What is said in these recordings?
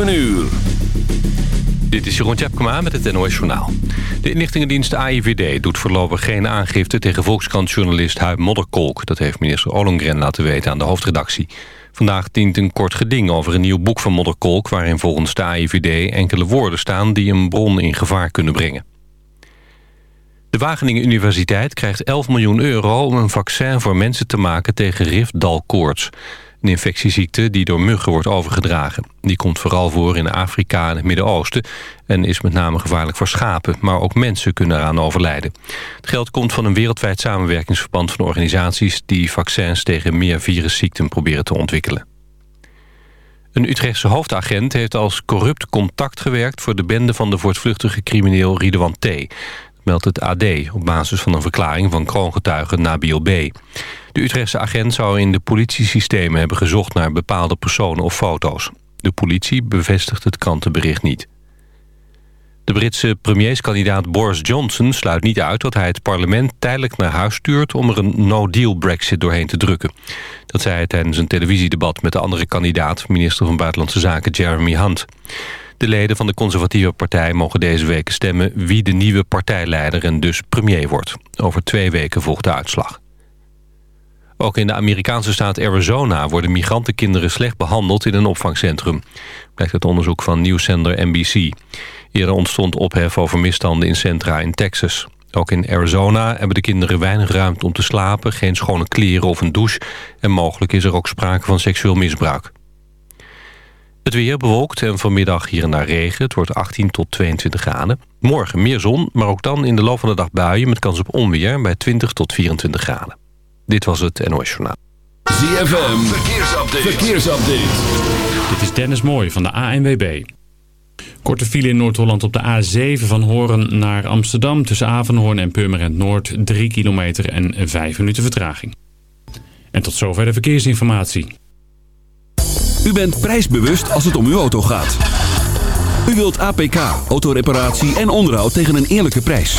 7 uur. Dit is Jeroen Tjepkema met het NOS Journaal. De inlichtingendienst AIVD doet voorlopig geen aangifte... tegen Volkskrant-journalist Huib Modderkolk. Dat heeft minister Ollongren laten weten aan de hoofdredactie. Vandaag dient een kort geding over een nieuw boek van Modderkolk... waarin volgens de AIVD enkele woorden staan... die een bron in gevaar kunnen brengen. De Wageningen Universiteit krijgt 11 miljoen euro... om een vaccin voor mensen te maken tegen riftdalkoorts... Een infectieziekte die door muggen wordt overgedragen. Die komt vooral voor in Afrika en het Midden-Oosten... en is met name gevaarlijk voor schapen. Maar ook mensen kunnen eraan overlijden. Het geld komt van een wereldwijd samenwerkingsverband van organisaties... die vaccins tegen meer virusziekten proberen te ontwikkelen. Een Utrechtse hoofdagent heeft als corrupt contact gewerkt... voor de bende van de voortvluchtige crimineel Ridwan T meldt het AD op basis van een verklaring van kroongetuige Nabil B. De Utrechtse agent zou in de politiesystemen hebben gezocht naar bepaalde personen of foto's. De politie bevestigt het krantenbericht niet. De Britse premierskandidaat Boris Johnson sluit niet uit dat hij het parlement tijdelijk naar huis stuurt om er een no-deal brexit doorheen te drukken. Dat zei hij tijdens een televisiedebat met de andere kandidaat, minister van Buitenlandse Zaken Jeremy Hunt. De leden van de conservatieve partij mogen deze week stemmen wie de nieuwe partijleider en dus premier wordt. Over twee weken volgt de uitslag. Ook in de Amerikaanse staat Arizona worden migrantenkinderen slecht behandeld in een opvangcentrum. Blijkt uit onderzoek van nieuwszender NBC. Eerder ontstond ophef over misstanden in centra in Texas. Ook in Arizona hebben de kinderen weinig ruimte om te slapen... geen schone kleren of een douche... en mogelijk is er ook sprake van seksueel misbruik. Het weer bewolkt en vanmiddag hier en daar regen. Het wordt 18 tot 22 graden. Morgen meer zon, maar ook dan in de loop van de dag buien... met kans op onweer bij 20 tot 24 graden. Dit was het NOS Journaal. ZFM, verkeersupdate. verkeersupdate. Dit is Dennis Mooij van de ANWB. Korte file in Noord-Holland op de A7 van Horen naar Amsterdam... tussen Avenhoorn en Purmerend Noord, 3 kilometer en 5 minuten vertraging. En tot zover de verkeersinformatie. U bent prijsbewust als het om uw auto gaat. U wilt APK, autoreparatie en onderhoud tegen een eerlijke prijs.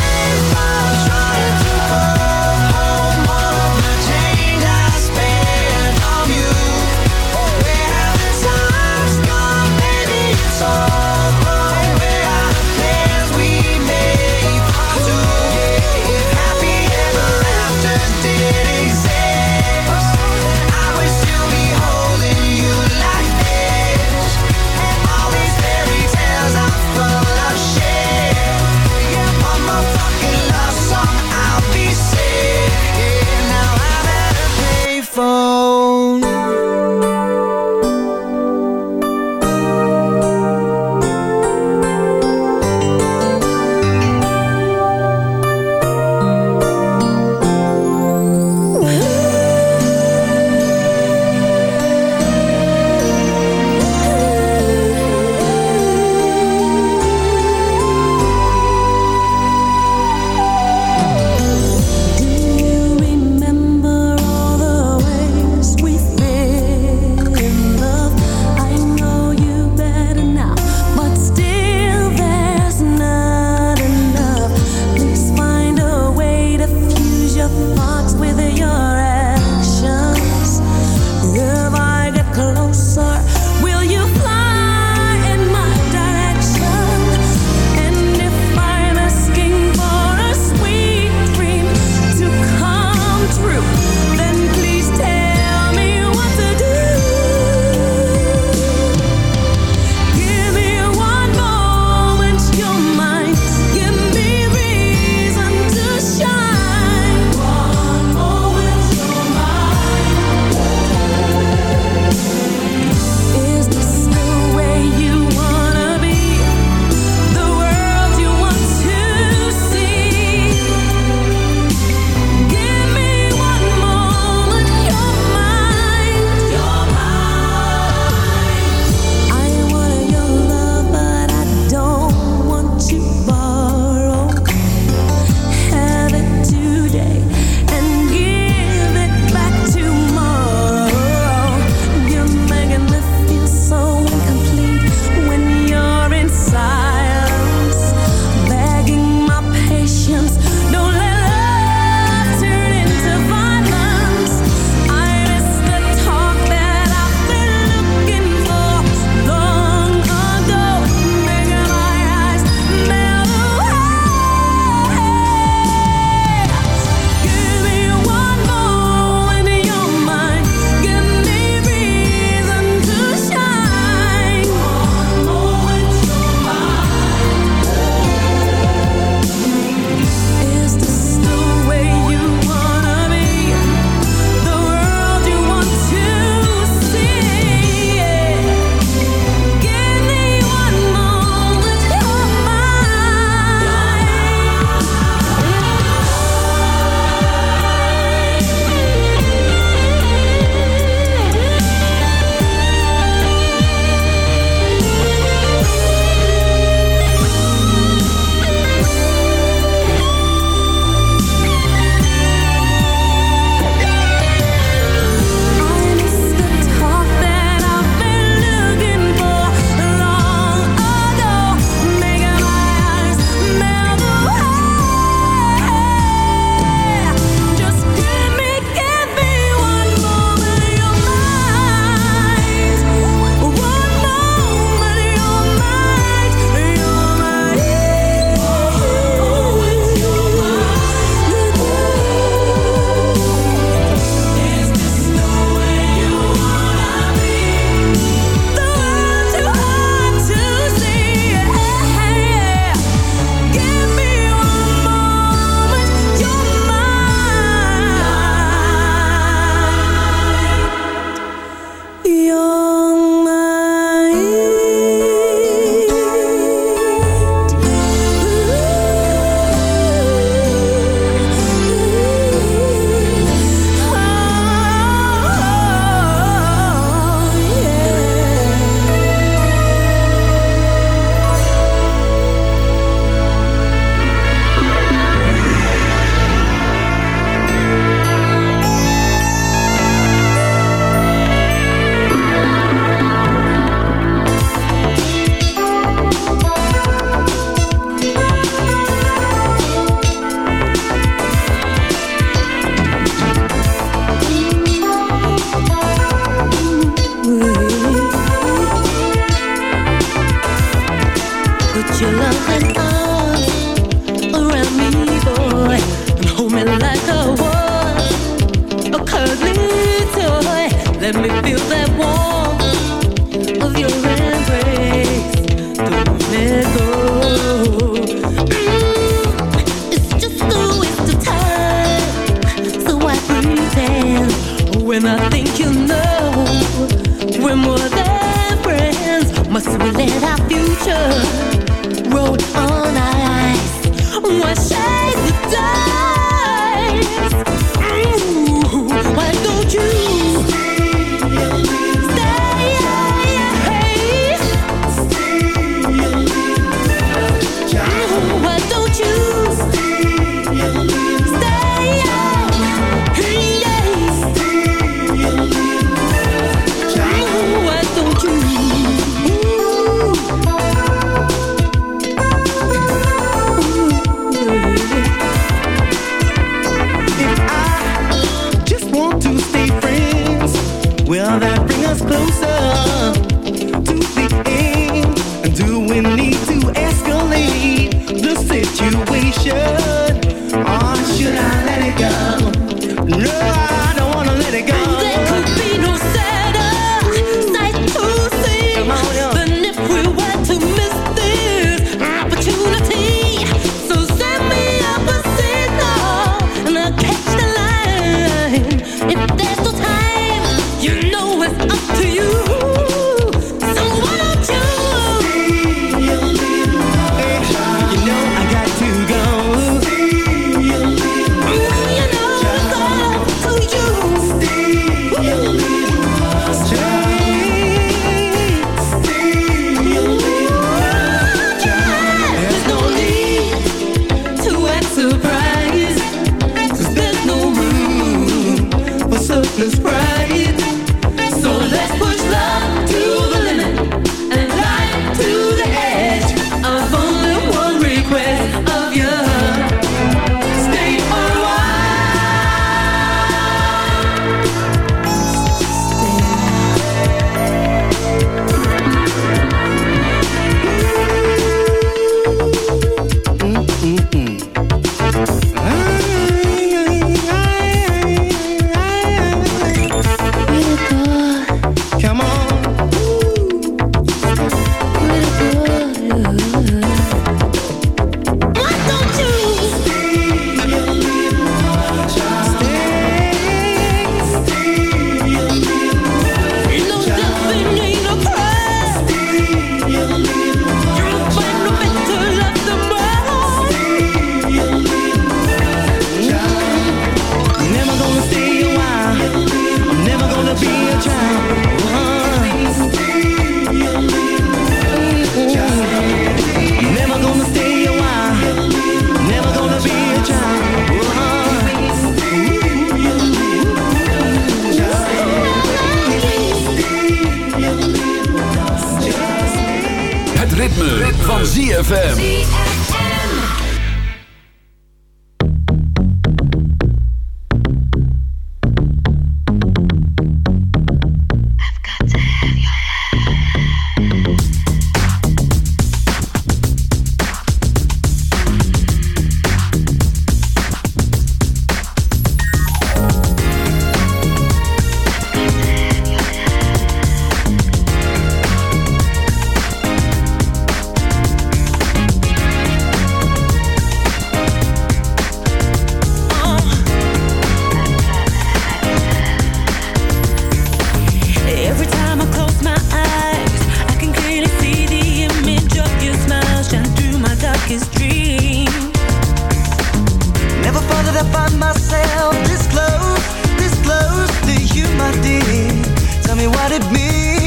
myself this close, this close to you, my dear. Tell me what it means.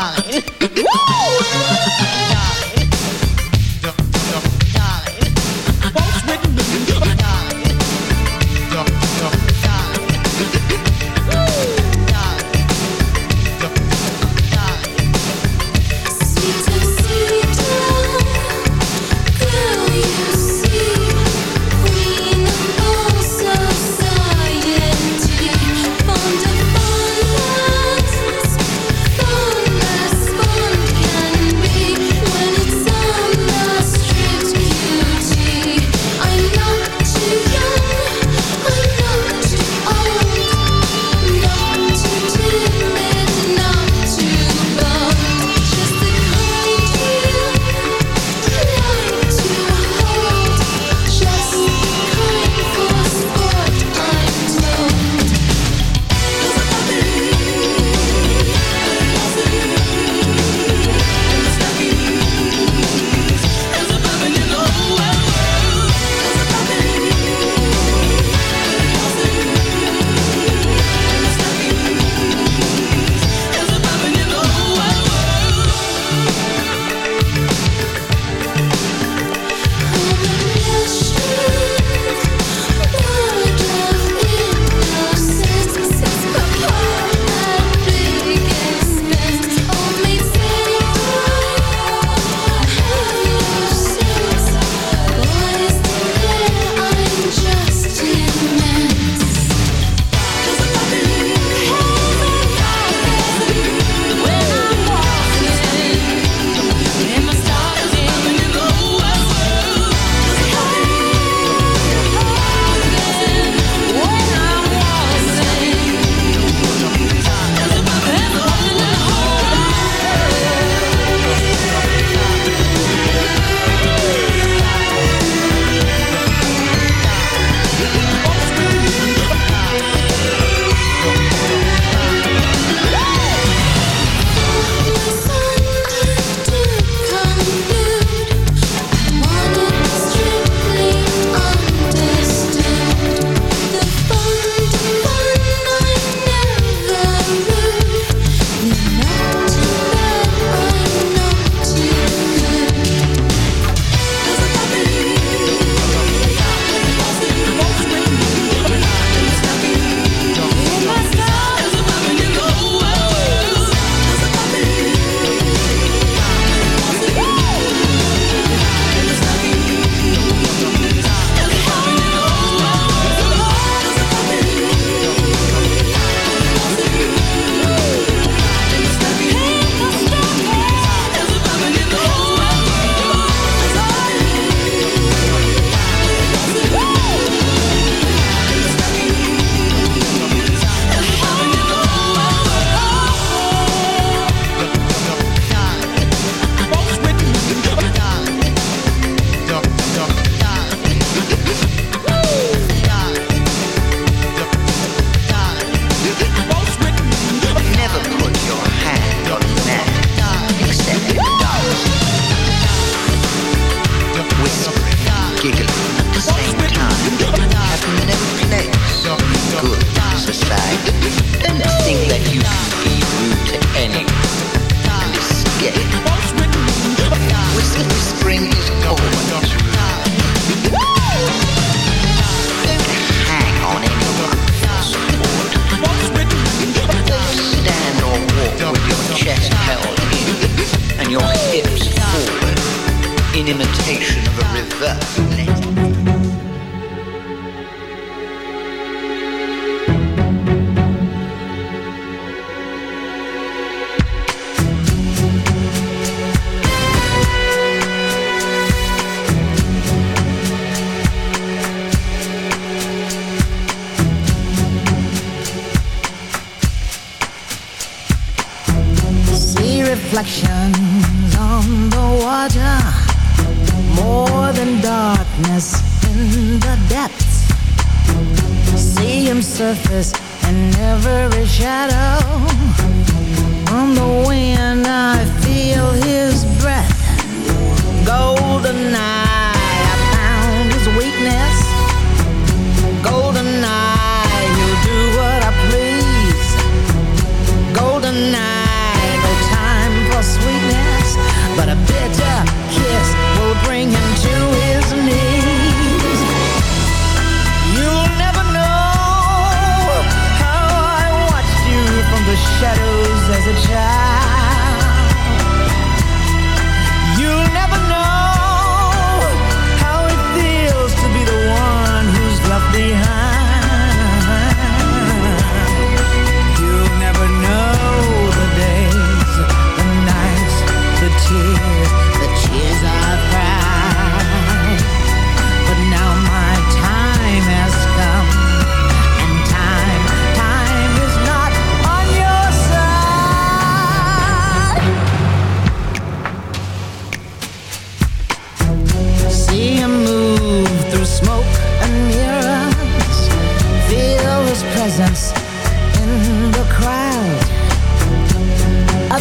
上来 darkness in the depths. See him surface in every shadow. On the wind, I feel his breath. Golden eye, I found his weakness. Golden eye, he'll do what I please. Golden eye, no time for sweetness, but a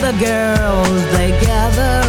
Other girls, they gather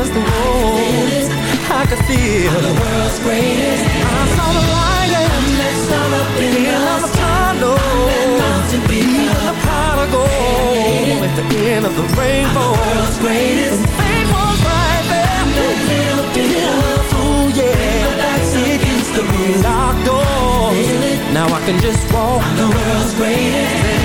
against the wall, I can feel the world's greatest. I saw the light and that sun up in the tunnel. Even the pot of gold at the end of the rainbow. The world's greatest. And fame was right there. That little bit of ooh yeah. That's against the locked doors. Now I can just walk. I'm the world's the greatest.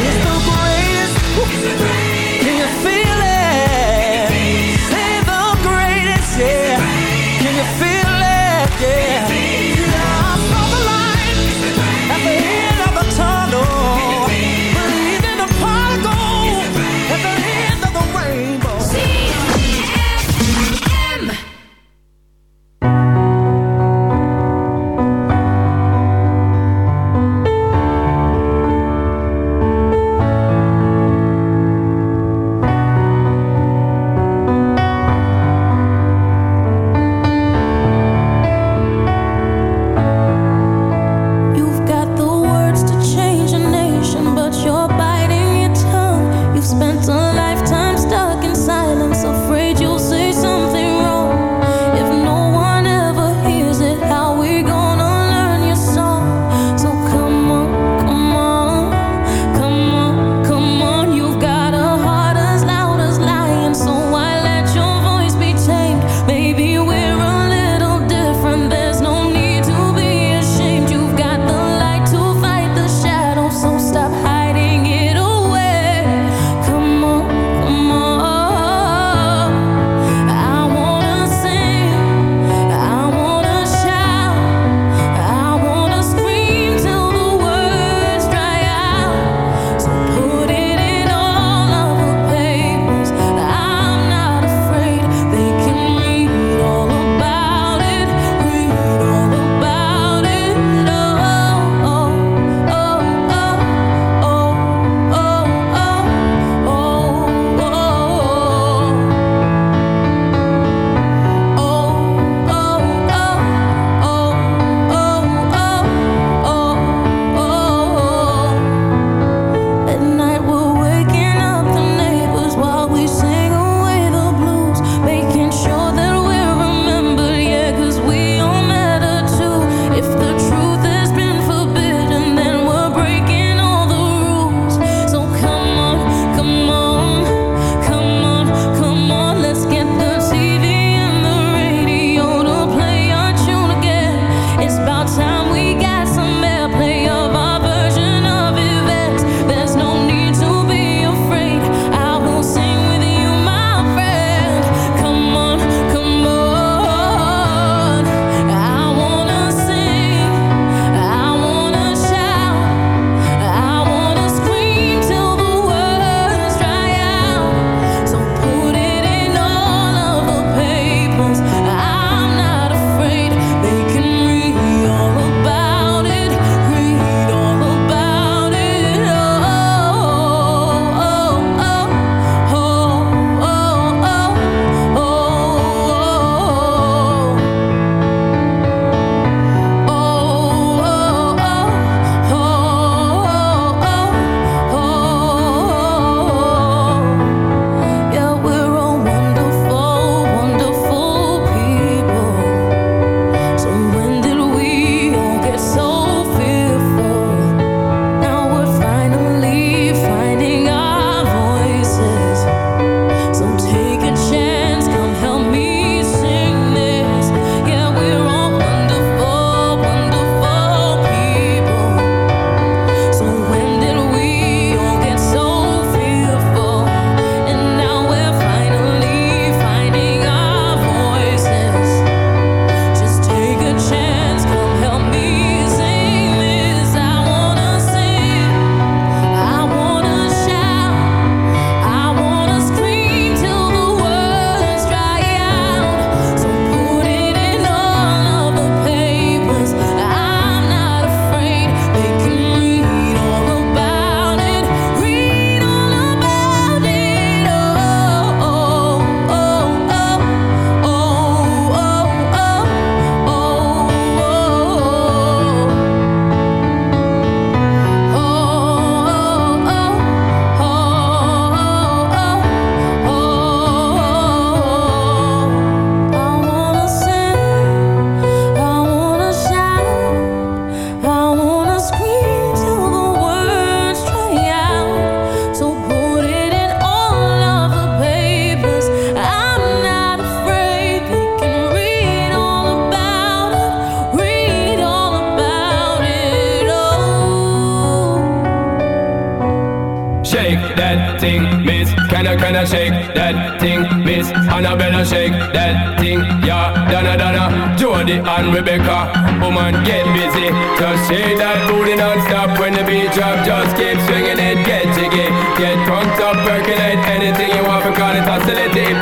Shake that thing, yeah. Donna, Donna, Jody and Rebecca. Woman, get busy. Just shake that booty non-stop when the beat drop. Just keep swinging it, get jiggy. Get drunk up, percolate anything you want. Because it's hostility,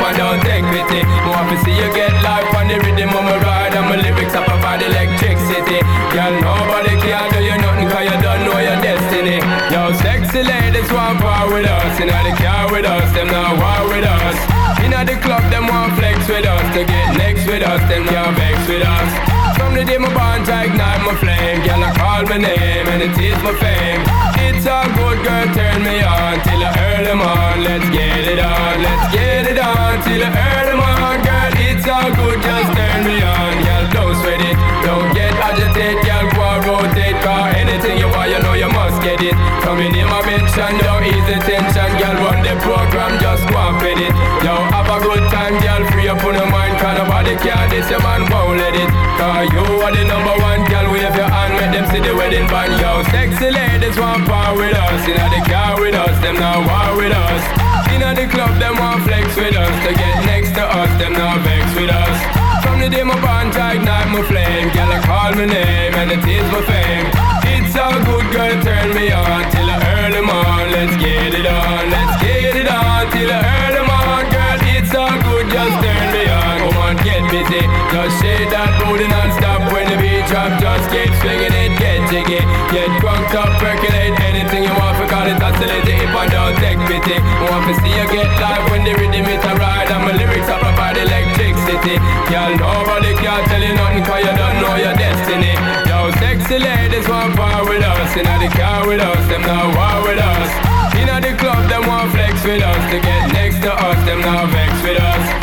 with us. To get next with us, them can't vex with us. From the day my bond, I ignite my flame. Girl, I call my name and it is my fame. It's a good girl, turn me on till I earn them on. Let's get it on, let's get it on till I earn them on. Girl, it's all good, just turn me on. Girl, don't sweat it, don't get agitated. Girl, go rotate, cause anything you want, you know you must get it. Coming in my mention, ease the tension. Girl, run the program, just go and fit it. Yo, have a good time, girl, free up on your mind. Cause nobody can this, your man won't let it. Cause you are the number one, girl, wave your hand, make them see the wedding band. Yo, sexy ladies want power with us. Know the car with us, them now war with us. Know the club, them want flex with us. To get next to us, them now vex with us. From the day my bond, I ignite my flame. Girl, I call my name and it is my fame. It's all good, girl, turn me on till earn them on. Let's get it on, let's get it on till earn them on. Girl, it's all good, just turn me on. Come on, get busy, just shake that booty non-stop when the beat drop. Just keep swinging it, get jiggy, get drunk up, percolate anything you want. For call it oscillating if I don't take pity. Want to see you get live when the rhythm it a ride and my lyrics up about electricity. Girl, nobody can tell you nothing 'cause you don't know your destiny. Yo, sexy ladies want power with us, in the car with us, them now war with us. In the club, them want flex with us to get next to us, them now vex with us.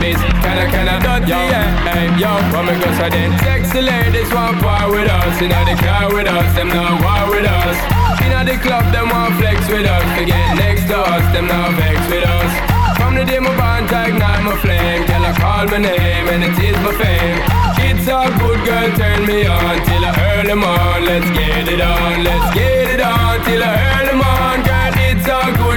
miss. Kinda, kinda, yo, hey, yo, what me go then? Sexy ladies want power with us. Know the car with us, them not war with us. Know the club, them want flex with us. To get next to us, them not vex with us. From the day my bond, I ignite my flame. Girl, I call my name and it is my fame. It's all good, girl, turn me on till I earn them on. Let's get it on, let's get it on till I earn them on. Girl,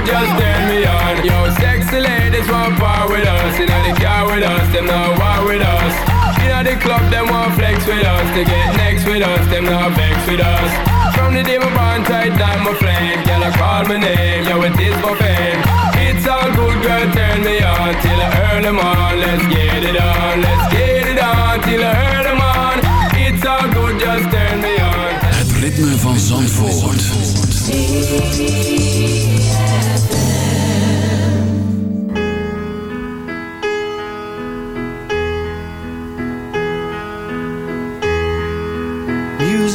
just turn me on. Yo, sexy ladies want power with us. You know the car with us, them not war with us. You know the club, them want flex with us. To get next with us, them not vex with us. From the day my bond tight down my flame Girl, I call my name, yo, it is my fame It's all good, girl, turn me on Till I earn them on, let's get it on Let's get it on, till I earn them on It's all good, just turn me on Het ritme van Zandvoort.